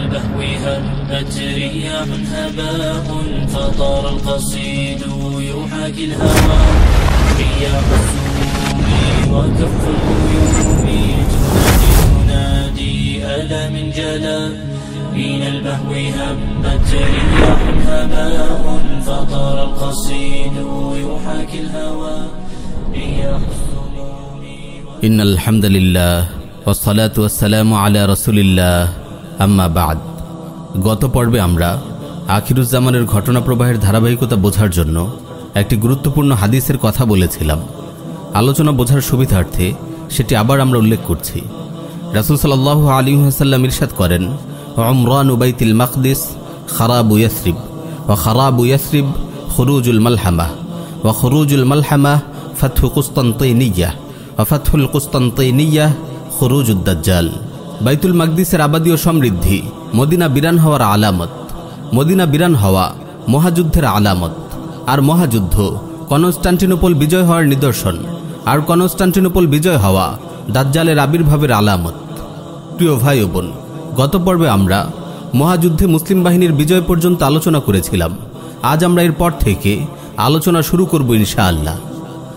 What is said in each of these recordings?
البهو هبت رياح هباء فطار القصيد يحاكي الهوى رياح السوم وكف الغيوم تنادي تنادي ألا من جلا من البهو هبت رياح هباء فطار القصيد يحاكي الهوى رياح السوم إن الحمد لله والصلاة والسلام على رسول الله আম্মা বাদ। গত পর্বে আমরা আখিরুজ্জামানের ঘটনা প্রবাহের ধারাবাহিকতা বোঝার জন্য একটি গুরুত্বপূর্ণ হাদিসের কথা বলেছিলাম। আলোচনা বোঝার সুবিধার্থে সেটি আবার আমরা উল্লেখ করছি। রাসুল সাল্লাহ আলী হাসাল্লাম ইরশাদ করেন অমরান উবাইতিল মাকদিস, খারাবু ইয়াসরিব ও খারাবু ইয়াসরিব খরুজুল মালহামা ও খরুজুল মালহামা ফাতহু কুস্তান্তইনিয়া অফাতহুল কুস্তান্তইনিয়া খরুজুদ্দাজ্জাল বাইতুল মাকদিসের আবাদী ও সমৃদ্ধি, মদিনা বিরান হওয়ার আলামত, মদিনা বিরান হওয়া মহাযুদ্ধের আলামত, আর মহাযুদ্ধ কনস্টান্টিনোপল বিজয় হওয়ার নিদর্শন, আর কনস্টান্টিনোপল বিজয় হওয়া দাজ্জালের আবির্ভাবের আলামত। প্রিয় ভাই বোন, গত পর্বে আমরা মহাযুদ্ধে মুসলিম বাহিনীর বিজয় পর্যন্ত আলোচনা করেছিলাম। আজ আমরা এরপর থেকে আলোচনা শুরু করব ইনশাআল্লাহ।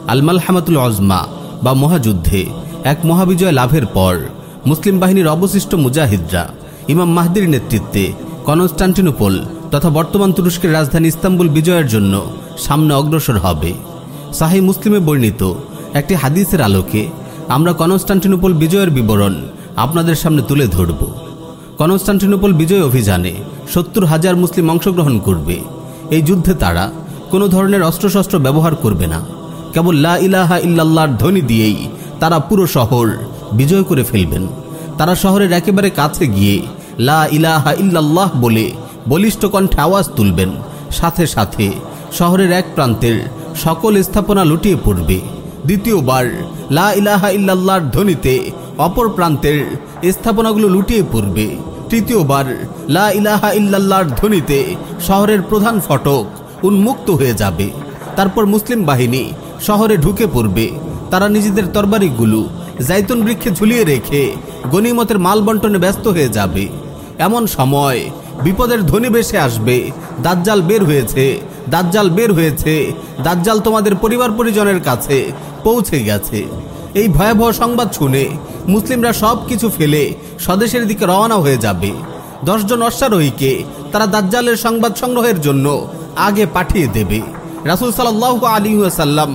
আলমাল হামাতুল অজমা বা মহাযুদ্ধে এক মহাবিজয় লাভের পর মুসলিম বাহিনীর অবশিষ্ট মুজাহিদরা, ইমাম মাহদির নেতৃত্বে কনস্টান্টিনোপল তথা বর্তমান তুরস্কের রাজধানী ইস্তাম্বুল বিজয়ের জন্য সামনে অগ্রসর হবে। সাহি মুসলিমে বর্ণিত একটি হাদিসের আলোকে আমরা কনস্টান্টিনোপল বিজয়ের বিবরণ আপনাদের সামনে তুলে ধরব। কনস্টান্টিনোপল বিজয় অভিযানে সত্তর হাজার মুসলিম অংশগ্রহণ করবে। এই যুদ্ধে তারা কোনো ধরনের অস্ত্রশস্ত্র ব্যবহার করবে না। কেবল লা ইলাহা ইল্লাল্লাহর ধ্বনি দিয়েই তারা পুরো শহর বিজয় করে ফেলবেন। তারা শহরের একেবারে কাছে গিয়ে, লা ইলাহা ইল্লাল্লাহ বলে বলিষ্ঠ কণ্ঠে আওয়াজ তুলবেন। সাথে সাথে শহরের এক প্রান্তের সকল স্থাপনা লুটিয়ে পড়বে। দ্বিতীয়বার, লা ইলাহা ইল্লাল্লাহর ধ্বনিতে অপর প্রান্তের স্থাপনাগুলো লুটিয়ে পড়বে। তৃতীয়বার, লা ইলাহা ইল্লাল্লাহর ধ্বনিতে শহরের প্রধান ফটক উন্মুক্ত হয়ে যাবে। তারপর মুসলিম বাহিনী শহরে ঢুকে পড়বে। তারা নিজেদের তরবারিগুলো জাইতুন বৃক্ষে ঝুলিয়ে রেখে গনিমতের মাল বন্টনে ব্যস্ত হয়ে যাবে। এমন সময় বিপদের ধ্বনি বেশে আসবে, দাজ্জাল বের হয়েছে, দাজ্জাল বের হয়েছে, দাজ্জাল তোমাদের পরিবার পরিজনের কাছে পৌঁছে গেছে। এই ভয়াবহ সংবাদ শুনে মুসলিমরা সব কিছু ফেলে স্বদেশের দিকে রওনা হয়ে যাবে। দশজন অশ্বারোহীকে তারা দাজ্জালের সংবাদ সংগ্রহের জন্য আগে পাঠিয়ে দেবে। রাসুল সাল্লাহ আলী সাল্লাম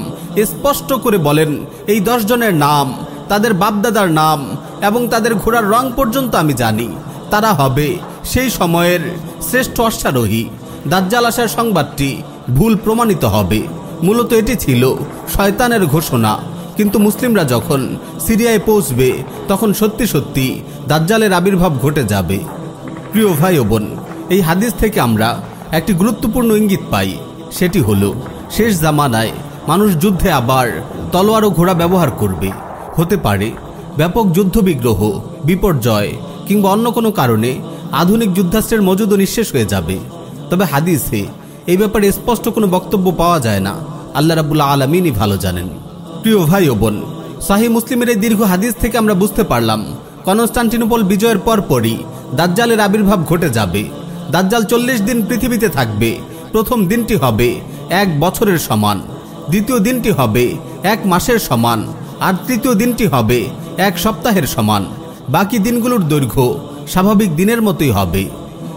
স্পষ্ট করে বলেন, এই দশজনের নাম তাদের বাপদাদার নাম এবং তাদের ঘোড়ার রং পর্যন্ত আমি জানি। তারা হবে সেই সময়ের শ্রেষ্ঠ অশ্বারোহী। দাজ্জাল আসার সংবাদটি ভুল প্রমাণিত হবে। মূলত এটি ছিল শয়তানের ঘোষণা। কিন্তু মুসলিমরা যখন সিরিয়ায় পৌঁছবে, তখন সত্যি সত্যি দাজ্জালের আবির্ভাব ঘটে যাবে। প্রিয় ভাই ও বোন, এই হাদিস থেকে আমরা একটি গুরুত্বপূর্ণ ইঙ্গিত পাই। সেটি হলো, শেষ জামানায় মানুষ যুদ্ধে আবার তলোয়ার ও ঘোড়া ব্যবহার করবে। হতে পারে। ব্যাপক যুদ্ধবিগ্রহ, বিপর্যয় কিংবা অন্য কোনো কারণে আধুনিক যুদ্ধাস্ত্রের মজুদও নিঃশেষ হয়ে যাবে। তবে হাদিসে এই ব্যাপারে স্পষ্ট কোনো বক্তব্য পাওয়া যায় না। আল্লাহ রাবুল্লাহ আলমিনই ভালো জানেন। প্রিয় ভাই ও বোন, শাহী মুসলিমের এই দীর্ঘ হাদিস থেকে আমরা বুঝতে পারলাম, কনস্টান্টিনোপল বিজয়ের পরপরই দাজ্জালের আবির্ভাব ঘটে যাবে। দাজ্জাল চল্লিশ দিন পৃথিবীতে থাকবে। প্রথম দিনটি হবে এক বছরের সমান। দ্বিতীয় দিনটি হবে এক মাসের সমান। আর তৃতীয় দিনটি হবে এক সপ্তাহের সমান। বাকি দিনগুলোর দৈর্ঘ্য স্বাভাবিক দিনের মতোই হবে।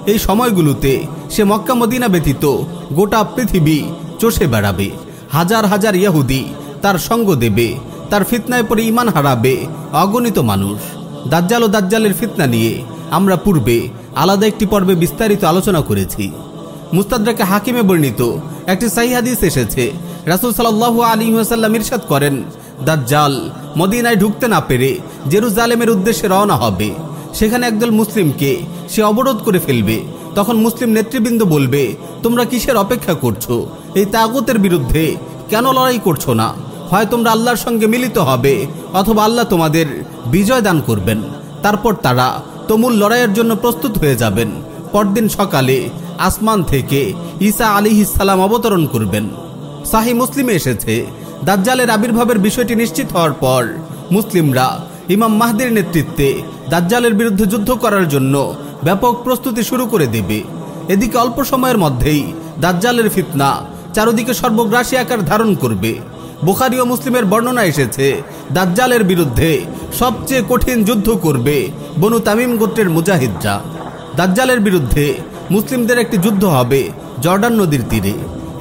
এই সময়গুলোতে সে মক্কা মদিনা ব্যতীত গোটা পৃথিবী চষে বেড়াবে। হাজার হাজার ইয়াহুদি তার সঙ্গ দেবে, তার ফিতনায় পরে ইমান হারাবে, অগণিত মানুষ। দাজ্জাল ও দাজ্জালের ফিতনা নিয়ে আমরা পূর্বে আলাদা একটি পর্বে বিস্তারিত আলোচনা করেছি। মুস্তাদ্রাকে হাকিমে বর্ণিত একটি সাহি এসেছে। রাসুল সাল্লাহ আলী সাল্লাম ইরশাদ করেন দাজ্জাল মদিনায় ঢুকতে না পেরে জেরুজালেমের উদ্দেশ্যে রওনা হবে। সেখানে একদল মুসলিমকে সে অবরোধ করে ফেলবে। তখন মুসলিম নেতৃবৃন্দ বলবে, তোমরা কিসের অপেক্ষা করছ? এই তাগুতের বিরুদ্ধে কেন লড়াই করছ না? হয় তোমরা আল্লাহর সঙ্গে মিলিত হবে, অথবা আল্লাহ তোমাদের বিজয় দান করবেন। তারপর তারা তমুল লড়াইয়ের জন্য প্রস্তুত হয়ে যাবেন। পরদিন সকালে আসমান থেকে ঈসা আলী ইসালাম অবতরণ করবেন। সাহি মুসলিমে এসেছে দাজ্জালের আবির্ভাবের বিষয়টি নিশ্চিত হওয়ার পর মুসলিমরা ইমাম মাহদির নেতৃত্বে দাজ্জালের বিরুদ্ধে যুদ্ধ করার জন্য ব্যাপক প্রস্তুতি শুরু করে দেবে। এদিকে অল্প সময়ের মধ্যেই দাজ্জালের ফিতনা চারদিকে সর্বগ্রাসী আকার ধারণ করবে। বুখারি ও মুসলিমের বর্ণনা এসেছে, দাজ্জালের বিরুদ্ধে সবচেয়ে কঠিন যুদ্ধ করবে বনু তামিম গোত্রের মুজাহিদরা। দাজ্জালের বিরুদ্ধে মুসলিমদের একটি যুদ্ধ হবে জর্ডান নদীর তীরে।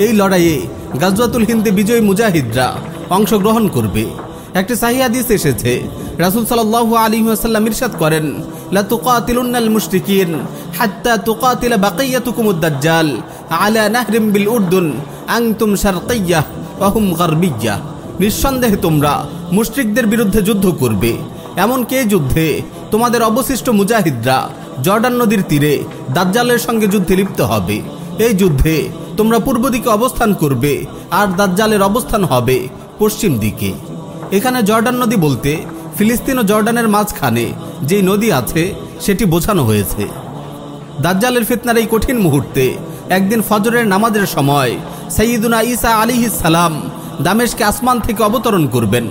এই লড়াইয়ে গাজওয়াতুল হিন্দে বিজয়ী মুজাহিদরা অংশগ্রহণ করবে। একটি সাহিয়াদিস এসেছে, রাসূল সাল্লাল্লাহু আলী ওয়াসাল্লাম ইরশাদ করেন, লা তুকাতিলুন্নাল মুশরিকিন হাত্তা তুকাতিলা বাকিয়াতুকুমুদ দাজ্জাল আলা নাহরিম বিল উর্দুন আনতুম শারকিয়্যাহ ওয়া হুম গারবিয়্যাহ নিঃসন্দেহে তোমরা মুশরিকদের বিরুদ্ধে যুদ্ধ করবে। এমনকি এই যুদ্ধে তোমাদের অবশিষ্ট মুজাহিদরা জর্ডান নদীর তীরে দাজ্জালের সঙ্গে যুদ্ধে লিপ্ত হবে। এই যুদ্ধে তোমরা পূর্ব দিকে অবস্থান করবে, আর দাজ্জালের অবস্থান হবে পশ্চিম দিকে। এখানে জর্ডান নদী বলতে ফিলিস্তিন ও জর্ডানের মাঝখানে যেই নদী আছে, সেটি বোঝানো হয়েছে। দাজ্জালের ফিতনার এই কঠিন মুহূর্তে একদিন ফজরের নামাজের সময় সৈয়দুনা ইসা আলিহিস সালাম দামেশকে আসমান থেকে অবতরণ করবেন।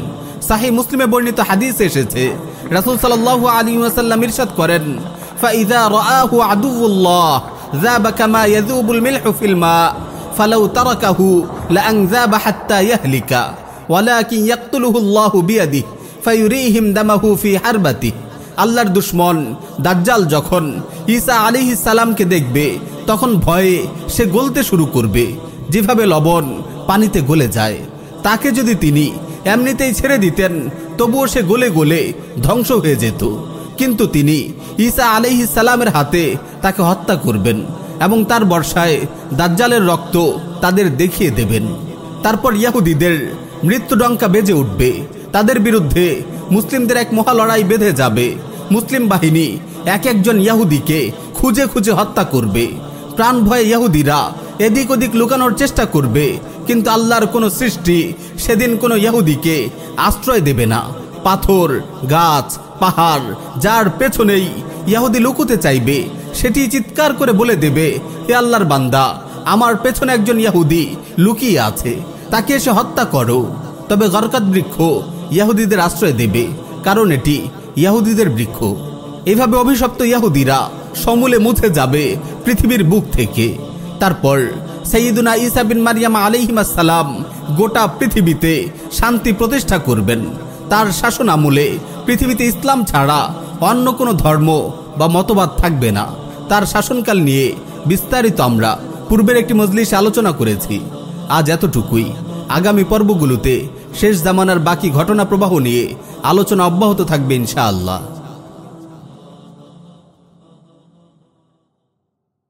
সাহি মুসলিমে বর্ণিত হাদিস এসেছে, রাসূল সাল্লাল্লাহু আলাইহি ওয়াসাল্লাম ইরশাদ করেন ফাইদা ذاب كما يذوب الملح في الماء فلو تركه لأنذاب حتى يهلك ولكن يقتله الله بيده فيريهم دمه في حربته আল্লাহর দুশ্মন দাজ্জাল যখন ঈসা আলিহিস সালামকে দেখবে তখন ভয়ে সে গলতে শুরু করবে যেভাবে লবণ পানিতে গলে যায় তাকে যদি তিনি এমনিতেই ছেড়ে দিতেন তবুও সে গলে গলে ধ্বংস হয়ে যেত কিন্তু তিনি ঈসা আলিহিস সালামের হাতে তাকে হত্যা করবেন এবং তার বর্ষায় দাজ্জালের রক্ত তাদের দেখিয়ে দেবেন। তারপর ইয়াহুদিদের মৃত্যুডঙ্কা বেজে উঠবে। তাদের বিরুদ্ধে মুসলিমদের এক মহা লড়াই বেঁধে যাবে। মুসলিম বাহিনী এক একজন ইয়াহুদিকে খুঁজে খুঁজে হত্যা করবে। প্রাণ ভয়ে ইয়াহুদিরা এদিক ওদিক লুকানোর চেষ্টা করবে, কিন্তু আল্লাহর কোনো সৃষ্টি সেদিন কোনো ইয়াহুদিকে আশ্রয় দেবে না। পাথর, গাছ পাহাড়, যার পেছনেই ইয়াহুদি লুকুতে চাইবে, সেটি চিৎকার করে বলে দেবে, হে আল্লাহর বান্দা, আমার পেছনে একজন ইয়াহুদি লুকিয়ে আছে, তাকে এসে হত্যা করো। তবে গরকাত বৃক্ষ ইয়াহুদিদের আশ্রয় দেবে, কারণ এটি ইয়াহুদিদের বৃক্ষ। এভাবে অভিশপ্ত ইয়াহুদিরা সমূলে মুছে যাবে পৃথিবীর বুক থেকে। তারপর সৈয়দুনা ইসা বিন মারিয়াম আলাইহিমাস সালাম গোটা পৃথিবীতে শান্তি প্রতিষ্ঠা করবেন। তার শাসন আমলে পৃথিবীতে ইসলাম ছাড়া অন্য কোনো ধর্ম বা মতবাদ থাকবে না। তার শাসনকাল নিয়ে বিস্তারিত আমরা পূর্বের একটি মজলিস আলোচনা করেছি। আজ এতটুকুই। আগামী পর্বগুলোতে শেষ জামানার বাকি ঘটনা প্রবাহ নিয়ে আলোচনা অব্যাহত থাকবে ইনশাআল্লাহ।